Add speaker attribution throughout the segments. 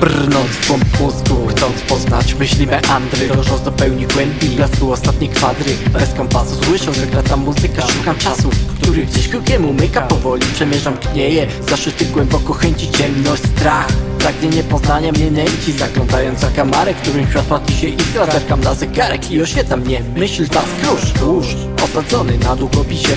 Speaker 1: Idąc w głąb mózgu, chcąc poznać myśli meandry Dążąc do pełni głębi, blasku ostatniej kwadry. Bez kompasu słyszę, że gra ta muzyka Szukam czasu, który gdzieś krukiem umyka Powoli przemierzam, knieje Zaszyty głęboko chęci, ciemność, strach. Pragnienie poznania mnie nęci Zaglądając za kamarę, którym świat patrzy się iskra Zerkam na zegarek i oświeca mnie. Myśl ta skróż, Osadzony na długopisie,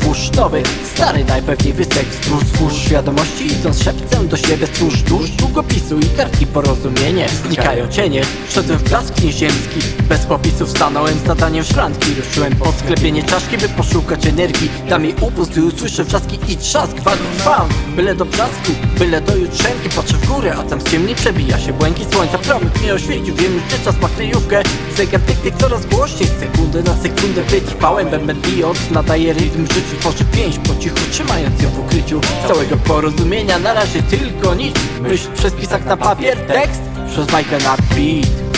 Speaker 1: włóż nowy Stary najpewniej wysek wzdłuż Twórz świadomości idąc szepcem do siebie Stwórz dusz długopisu i kartki porozumienie Znikają cienie, wszedłem w blask nieziemski. Bez popisów stanąłem z zadaniem szranki. Ruszyłem pod sklepienie czaszki, by poszukać energii. Da mi upust, gdy usłyszę wrzaski i trzask. Walk byle do brzasku, byle do jutrzenki. Patrzę w górę, a tam z ciemni przebija się błękit słońca. Promyk mnie oświecił, wiem już gdzie czas ma kryjówkę. Zegar tyk tyk coraz głośniej, z sekundy na sekundę wytrwałem. Bęben bijąc, nadaje rytm życiu. Tworzy pięść po cichu, trzymając ją w ukryciu. Całego porozumienia na razie tylko nic. Myśl przez pisak na papier, tekst. Przez bajkę na beat